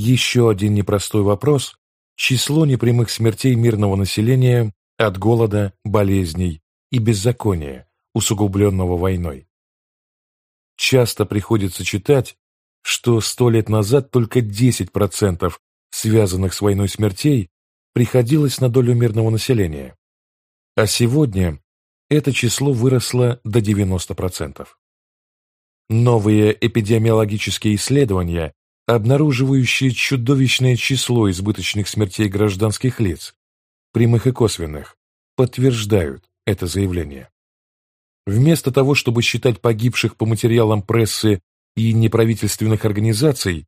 Еще один непростой вопрос – число непрямых смертей мирного населения от голода, болезней и беззакония, усугубленного войной. Часто приходится читать, что сто лет назад только 10% связанных с войной смертей приходилось на долю мирного населения, а сегодня это число выросло до 90%. Новые эпидемиологические исследования, обнаруживающие чудовищное число избыточных смертей гражданских лиц, прямых и косвенных, подтверждают это заявление. Вместо того, чтобы считать погибших по материалам прессы и неправительственных организаций,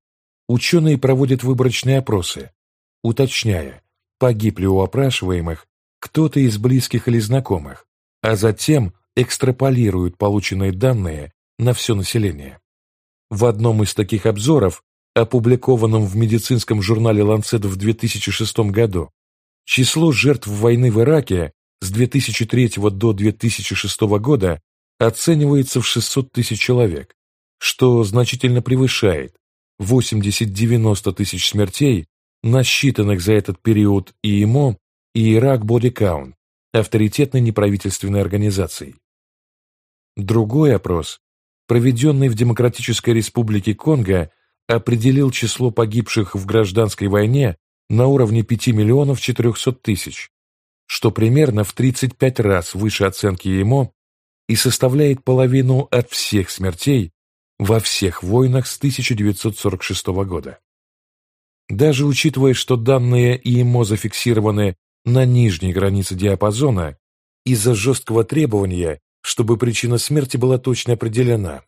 ученые проводят выборочные опросы, уточняя, погиб ли у опрашиваемых кто-то из близких или знакомых, а затем экстраполируют полученные данные на все население. В одном из таких обзоров, опубликованном в медицинском журнале Lancet в 2006 году, число жертв войны в Ираке с 2003 до 2006 года оценивается в 600 тысяч человек, что значительно превышает 80-90 тысяч смертей, насчитанных за этот период ИМО и Ирак Body Count, авторитетной неправительственной организацией. Другой опрос, проведенный в Демократической Республике Конго, определил число погибших в гражданской войне на уровне 5 миллионов 400 тысяч, что примерно в 35 раз выше оценки ЕМО и составляет половину от всех смертей во всех войнах с 1946 года. Даже учитывая, что данные ИМО зафиксированы на нижней границе диапазона из-за жесткого требования, чтобы причина смерти была точно определена,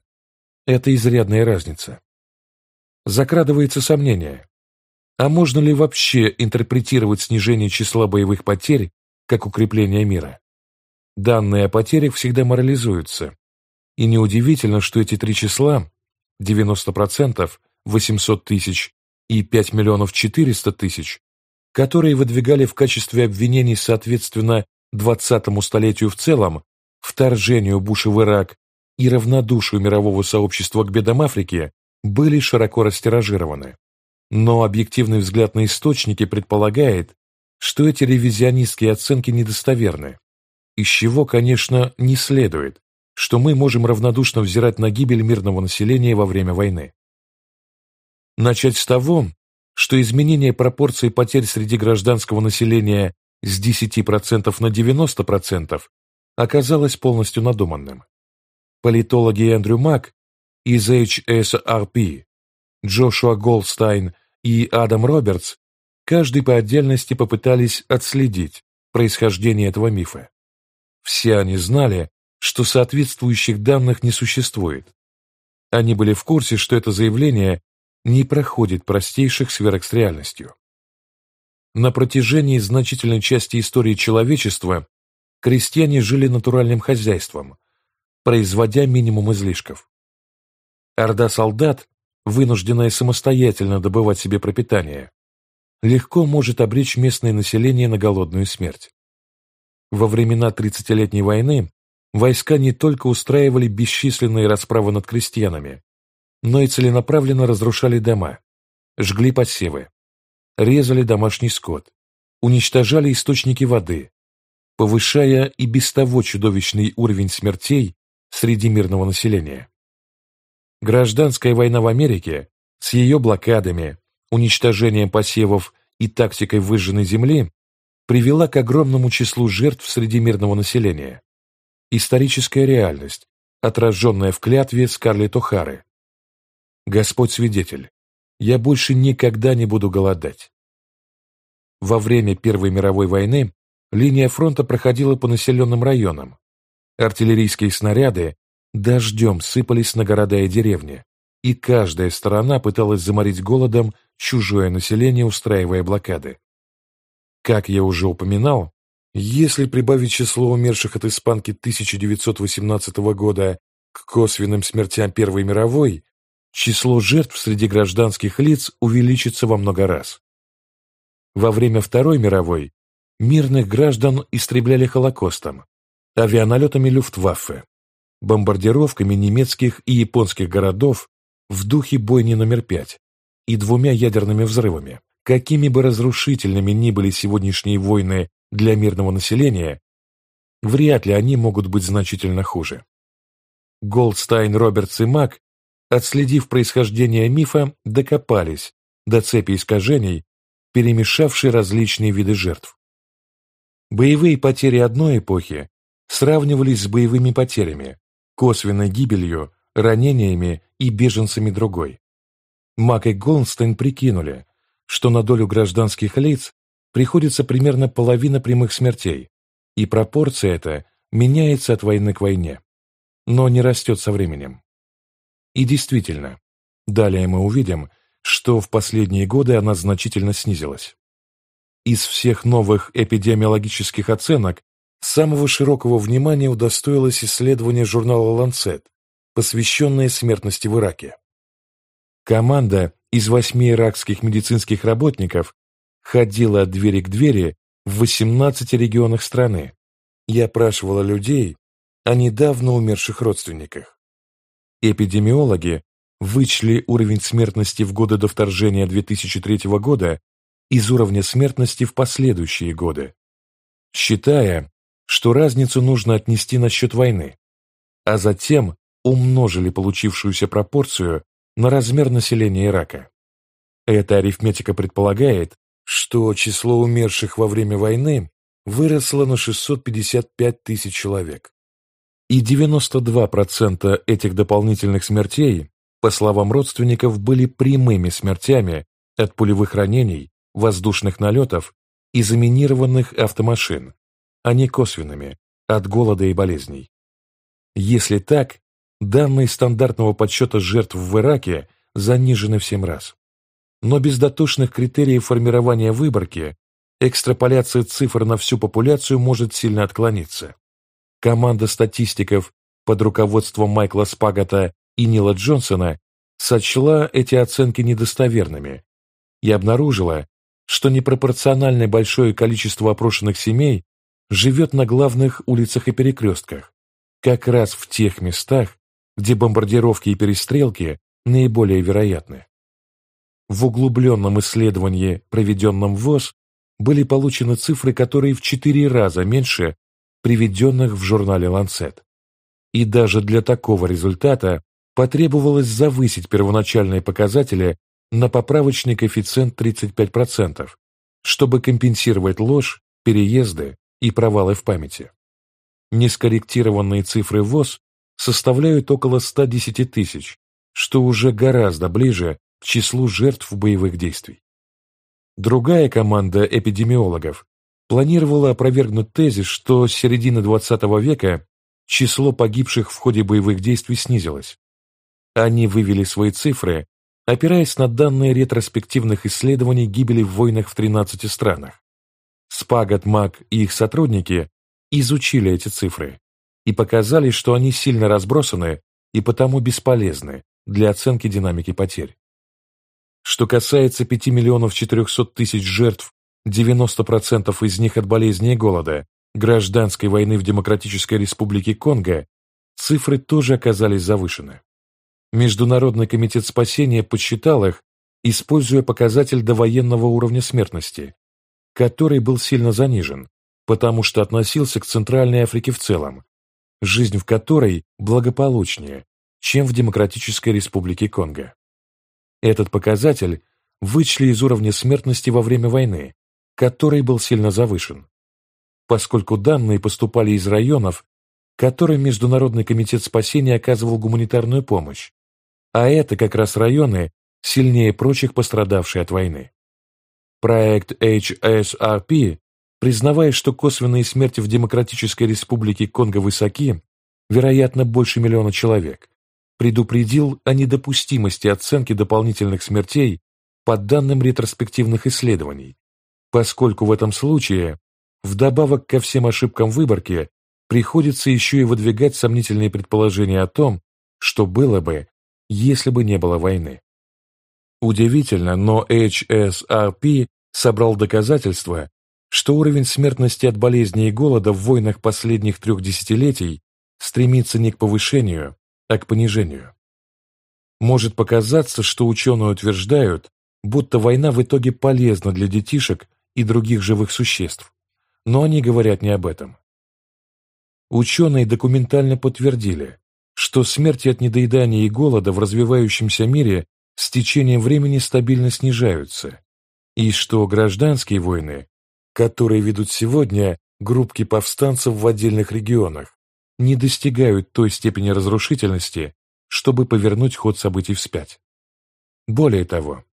это изрядная разница. Закрадывается сомнение, а можно ли вообще интерпретировать снижение числа боевых потерь как укрепление мира? Данные о потерях всегда морализуются, и неудивительно, что эти три числа 90%, 800 тысяч и 5 миллионов 400 тысяч, которые выдвигали в качестве обвинений соответственно 20-му столетию в целом, вторжению Буша в Ирак и равнодушию мирового сообщества к бедам Африки, были широко растиражированы. Но объективный взгляд на источники предполагает, что эти ревизионистские оценки недостоверны, из чего, конечно, не следует, что мы можем равнодушно взирать на гибель мирного населения во время войны. Начать с того, что изменение пропорции потерь среди гражданского населения с 10% на 90% оказалось полностью надуманным. Политологи Эндрю Мак из HSRP, Джошуа Голдстайн и Адам Робертс каждый по отдельности попытались отследить происхождение этого мифа. Все они знали, что соответствующих данных не существует. Они были в курсе, что это заявление не проходит простейших сверок с реальностью. На протяжении значительной части истории человечества крестьяне жили натуральным хозяйством, производя минимум излишков. Орда солдат, вынужденная самостоятельно добывать себе пропитание, легко может обречь местное население на голодную смерть. Во времена Тридцатилетней войны войска не только устраивали бесчисленные расправы над крестьянами, но и целенаправленно разрушали дома, жгли посевы, резали домашний скот, уничтожали источники воды, повышая и без того чудовищный уровень смертей среди мирного населения. Гражданская война в Америке с ее блокадами, уничтожением посевов и тактикой выжженной земли привела к огромному числу жертв среди мирного населения историческая реальность, отраженная в клятве Скарлетт О'Хары. Господь свидетель, я больше никогда не буду голодать. Во время Первой мировой войны линия фронта проходила по населенным районам. Артиллерийские снаряды дождем сыпались на города и деревни, и каждая сторона пыталась заморить голодом чужое население, устраивая блокады. Как я уже упоминал, если прибавить число умерших от испанки 1918 года к косвенным смертям Первой мировой, число жертв среди гражданских лиц увеличится во много раз. Во время Второй мировой мирных граждан истребляли Холокостом, авианалетами Люфтваффе, бомбардировками немецких и японских городов в духе бойни номер пять, и двумя ядерными взрывами, какими бы разрушительными ни были сегодняшние войны для мирного населения, вряд ли они могут быть значительно хуже. Голдстайн, Робертс и Мак, отследив происхождение мифа, докопались до цепи искажений, перемешавшей различные виды жертв. Боевые потери одной эпохи сравнивались с боевыми потерями, косвенной гибелью, ранениями и беженцами другой. Мак и Голдстайн прикинули, что на долю гражданских лиц приходится примерно половина прямых смертей, и пропорция эта меняется от войны к войне, но не растет со временем. И действительно, далее мы увидим, что в последние годы она значительно снизилась. Из всех новых эпидемиологических оценок самого широкого внимания удостоилось исследование журнала Lancet, посвященное смертности в Ираке. Команда из восьми иракских медицинских работников ходила от двери к двери в 18 регионах страны и опрашивала людей о недавно умерших родственниках. Эпидемиологи вычли уровень смертности в годы до вторжения 2003 года из уровня смертности в последующие годы, считая, что разницу нужно отнести на счет войны, а затем умножили получившуюся пропорцию на размер населения Ирака. Эта арифметика предполагает, что число умерших во время войны выросло на 655 тысяч человек. И 92% этих дополнительных смертей, по словам родственников, были прямыми смертями от пулевых ранений, воздушных налетов и заминированных автомашин, а не косвенными, от голода и болезней. Если так, данные стандартного подсчета жертв в Ираке занижены в 7 раз. Но без дотошных критериев формирования выборки экстраполяция цифр на всю популяцию может сильно отклониться. Команда статистиков под руководством Майкла Спагата и Нила Джонсона сочла эти оценки недостоверными и обнаружила, что непропорционально большое количество опрошенных семей живет на главных улицах и перекрестках, как раз в тех местах, где бомбардировки и перестрелки наиболее вероятны. В углубленном исследовании, проведенном ВОЗ, были получены цифры, которые в четыре раза меньше приведенных в журнале Lancet. И даже для такого результата потребовалось завысить первоначальные показатели на поправочный коэффициент 35%, чтобы компенсировать ложь, переезды и провалы в памяти. Нескорректированные цифры ВОЗ составляют около 110 тысяч, что уже гораздо ближе к числу жертв боевых действий. Другая команда эпидемиологов планировала опровергнуть тезис, что с середины XX века число погибших в ходе боевых действий снизилось. Они вывели свои цифры, опираясь на данные ретроспективных исследований гибели в войнах в 13 странах. Спагат, Мак и их сотрудники изучили эти цифры и показали, что они сильно разбросаны и потому бесполезны для оценки динамики потерь. Что касается 5 миллионов 400 тысяч жертв, 90% из них от болезни и голода, гражданской войны в Демократической Республике Конго, цифры тоже оказались завышены. Международный комитет спасения подсчитал их, используя показатель довоенного уровня смертности, который был сильно занижен, потому что относился к Центральной Африке в целом, жизнь в которой благополучнее, чем в Демократической Республике Конго. Этот показатель вычли из уровня смертности во время войны, который был сильно завышен, поскольку данные поступали из районов, которым Международный комитет спасения оказывал гуманитарную помощь, а это как раз районы, сильнее прочих пострадавшие от войны. Проект HSRP, признавая, что косвенные смерти в Демократической Республике Конго высоки, вероятно, больше миллиона человек, предупредил о недопустимости оценки дополнительных смертей по данным ретроспективных исследований, поскольку в этом случае, вдобавок ко всем ошибкам выборки, приходится еще и выдвигать сомнительные предположения о том, что было бы, если бы не было войны. Удивительно, но HSRP собрал доказательства, что уровень смертности от болезни и голода в войнах последних трех десятилетий стремится не к повышению, а к понижению. Может показаться, что ученые утверждают, будто война в итоге полезна для детишек и других живых существ, но они говорят не об этом. Ученые документально подтвердили, что смерти от недоедания и голода в развивающемся мире с течением времени стабильно снижаются, и что гражданские войны, которые ведут сегодня группки повстанцев в отдельных регионах, не достигают той степени разрушительности, чтобы повернуть ход событий вспять. Более того,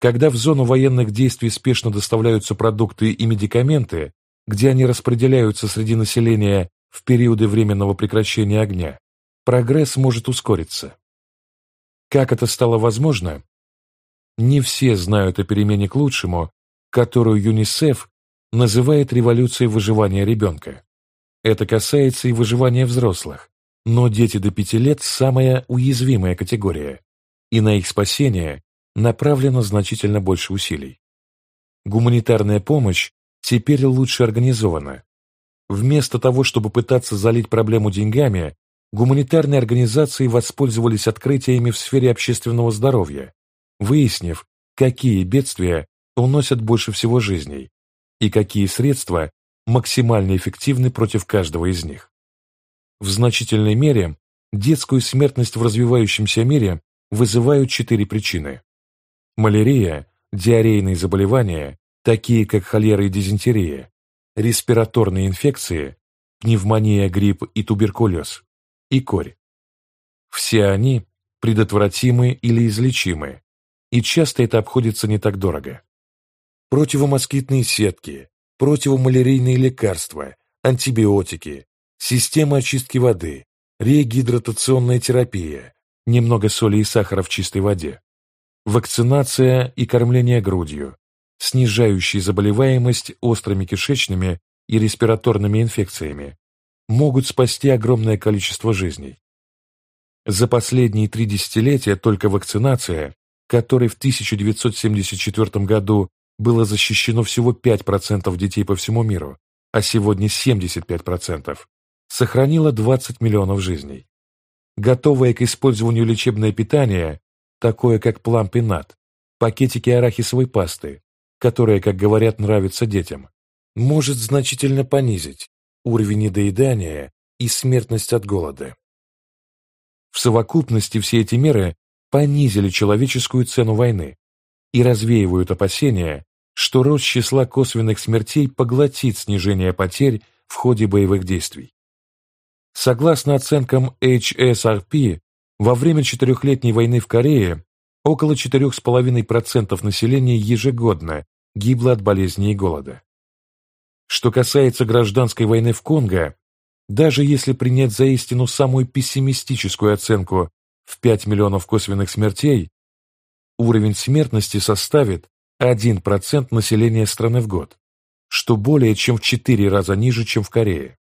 когда в зону военных действий спешно доставляются продукты и медикаменты, где они распределяются среди населения в периоды временного прекращения огня, прогресс может ускориться. Как это стало возможно? Не все знают о перемене к лучшему, которую ЮНИСЕФ называет революцией выживания ребенка. Это касается и выживания взрослых, но дети до пяти лет – самая уязвимая категория, и на их спасение направлено значительно больше усилий. Гуманитарная помощь теперь лучше организована. Вместо того, чтобы пытаться залить проблему деньгами, гуманитарные организации воспользовались открытиями в сфере общественного здоровья, выяснив, какие бедствия уносят больше всего жизней и какие средства максимально эффективны против каждого из них. В значительной мере детскую смертность в развивающемся мире вызывают четыре причины. Малярия, диарейные заболевания, такие как холера и дизентерия, респираторные инфекции, пневмония, грипп и туберкулез, и корь. Все они предотвратимы или излечимы, и часто это обходится не так дорого. Противомоскитные сетки, противомалярийные лекарства, антибиотики, система очистки воды, регидратационная терапия, немного соли и сахара в чистой воде, вакцинация и кормление грудью, снижающие заболеваемость острыми кишечными и респираторными инфекциями, могут спасти огромное количество жизней. За последние три десятилетия только вакцинация, которой в 1974 году было защищено всего 5% детей по всему миру, а сегодня 75%, сохранила 20 миллионов жизней. Готовое к использованию лечебное питание, такое как плампинат, пакетики арахисовой пасты, которая, как говорят, нравится детям, может значительно понизить уровень недоедания и смертность от голода. В совокупности все эти меры понизили человеческую цену войны и развеивают опасения, что рост числа косвенных смертей поглотит снижение потерь в ходе боевых действий. Согласно оценкам HSRP, во время четырехлетней войны в Корее около 4,5% населения ежегодно гибло от болезни и голода. Что касается гражданской войны в Конго, даже если принять за истину самую пессимистическую оценку в 5 миллионов косвенных смертей, уровень смертности составит 1% населения страны в год, что более чем в 4 раза ниже, чем в Корее.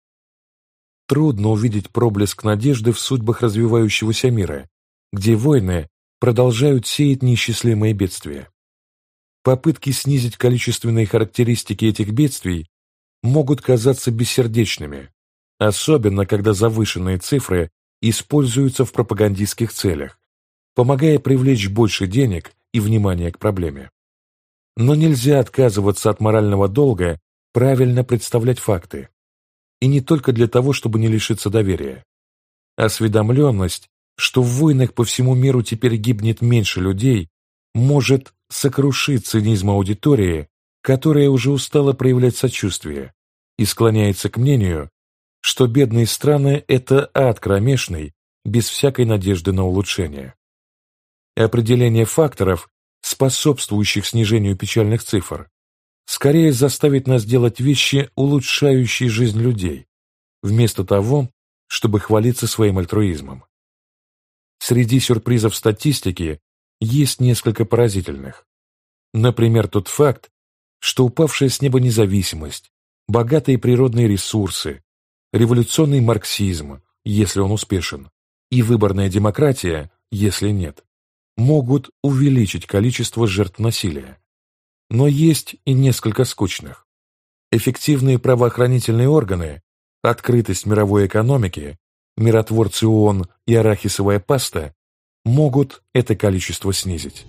Трудно увидеть проблеск надежды в судьбах развивающегося мира, где войны продолжают сеять неисчислимые бедствия. Попытки снизить количественные характеристики этих бедствий могут казаться бессердечными, особенно когда завышенные цифры используются в пропагандистских целях, помогая привлечь больше денег и внимания к проблеме. Но нельзя отказываться от морального долга правильно представлять факты. И не только для того, чтобы не лишиться доверия. Осведомленность, что в войнах по всему миру теперь гибнет меньше людей, может сокрушить цинизм аудитории, которая уже устала проявлять сочувствие и склоняется к мнению, что бедные страны – это ад кромешный, без всякой надежды на улучшение. Определение факторов, способствующих снижению печальных цифр, скорее заставит нас делать вещи, улучшающие жизнь людей, вместо того, чтобы хвалиться своим альтруизмом. Среди сюрпризов статистики есть несколько поразительных. Например, тот факт, что упавшая с неба независимость, богатые природные ресурсы, революционный марксизм, если он успешен, и выборная демократия, если нет, могут увеличить количество жертв насилия. Но есть и несколько скучных. Эффективные правоохранительные органы, открытость мировой экономики, миротворцы ООН и арахисовая паста могут это количество снизить.